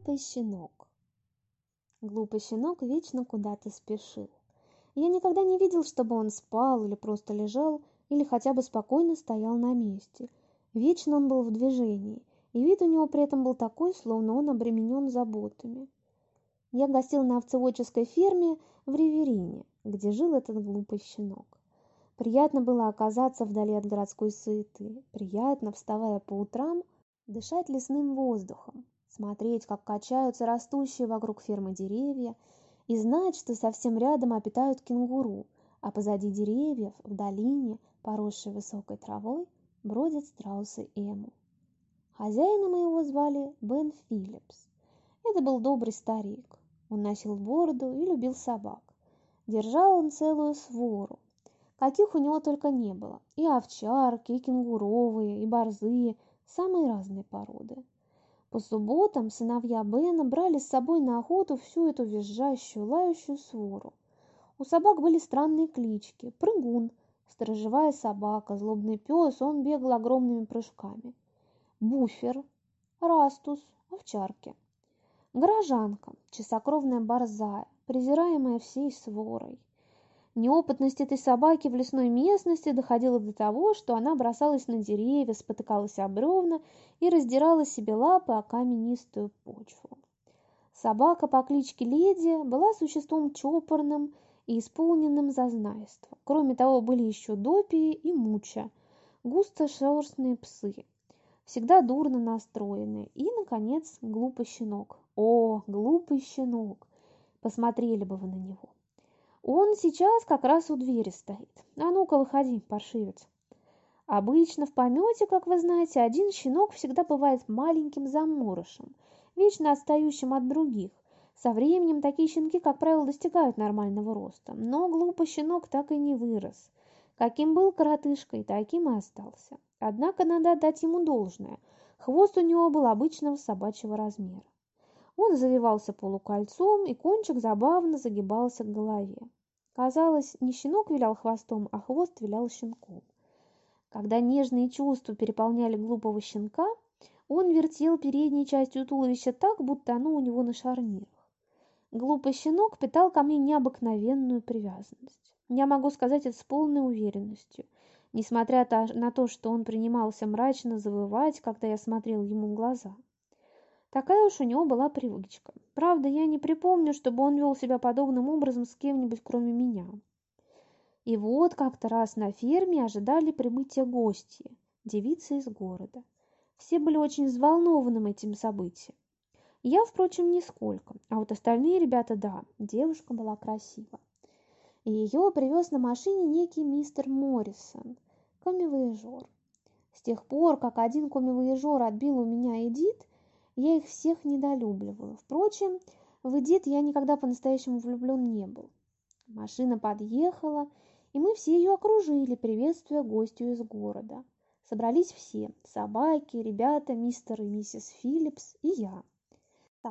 Глупый щенок. Глупый щенок вечно куда-то спешил. Я никогда не видел, чтобы он спал или просто лежал, или хотя бы спокойно стоял на месте. Вечно он был в движении, и вид у него при этом был такой, словно он обременен заботами. Я гостил на овцеводческой ферме в Риверине, где жил этот глупый щенок. Приятно было оказаться вдали от городской суеты, приятно, вставая по утрам, дышать лесным воздухом, смотреть, как качаются растущие вокруг фермы деревья, и знать, что совсем рядом обитают кенгуру, а позади деревьев, в долине, поросшей высокой травой, бродят страусы Эму. Хозяина моего звали Бен Филлипс. Это был добрый старик. Он носил бороду и любил собак. Держал он целую свору. Каких у него только не было. И овчарки, и кенгуровые, и борзые, самые разные породы. По субботам сыновья Бена брали с собой на охоту всю эту визжащую, лающую свору. У собак были странные клички. Прыгун, сторожевая собака, злобный пес, он бегал огромными прыжками. Буфер, растус, овчарки. Горожанка, чистокровная борзая, презираемая всей сворой. Неопытность этой собаки в лесной местности доходила до того, что она бросалась на деревья, спотыкалась об бревна и раздирала себе лапы о каменистую почву. Собака по кличке Леди была существом чопорным и исполненным зазнайства. Кроме того, были еще Допи и Муча, густошерстные псы, всегда дурно настроенные, и, наконец, глупый щенок. О, глупый щенок! Посмотрели бы вы на него. Он сейчас как раз у двери стоит. А ну-ка, выходи, паршивец. Обычно в помете, как вы знаете, один щенок всегда бывает маленьким заморышем, вечно отстающим от других. Со временем такие щенки, как правило, достигают нормального роста, но глупый щенок так и не вырос. Каким был коротышкой, таким и остался. Однако надо отдать ему должное. Хвост у него был обычного собачьего размера. Он завивался полукольцом, и кончик забавно загибался к голове. Казалось, не щенок вилял хвостом, а хвост вилял щенком. Когда нежные чувства переполняли глупого щенка, он вертел передней частью туловища так, будто оно у него на шарнирах. Глупый щенок питал ко мне необыкновенную привязанность. Я могу сказать это с полной уверенностью, несмотря на то, что он принимался мрачно завывать, когда я смотрел ему в глаза. Такая уж у него была привычка. Правда, я не припомню, чтобы он вел себя подобным образом с кем-нибудь, кроме меня. И вот как-то раз на ферме ожидали прибытия гости, девицы из города. Все были очень взволнованы этим событием. Я, впрочем, нисколько, а вот остальные ребята, да, девушка была красива. И ее привез на машине некий мистер Моррисон, комивояжер. С тех пор, как один комивояжер отбил у меня Эдит, я их всех недолюбливаю. Впрочем, в Эдит я никогда по-настоящему влюблен не был. Машина подъехала, и мы все ее окружили, приветствуя гостью из города. Собрались все – собаки, ребята, мистер и миссис Филлипс и я.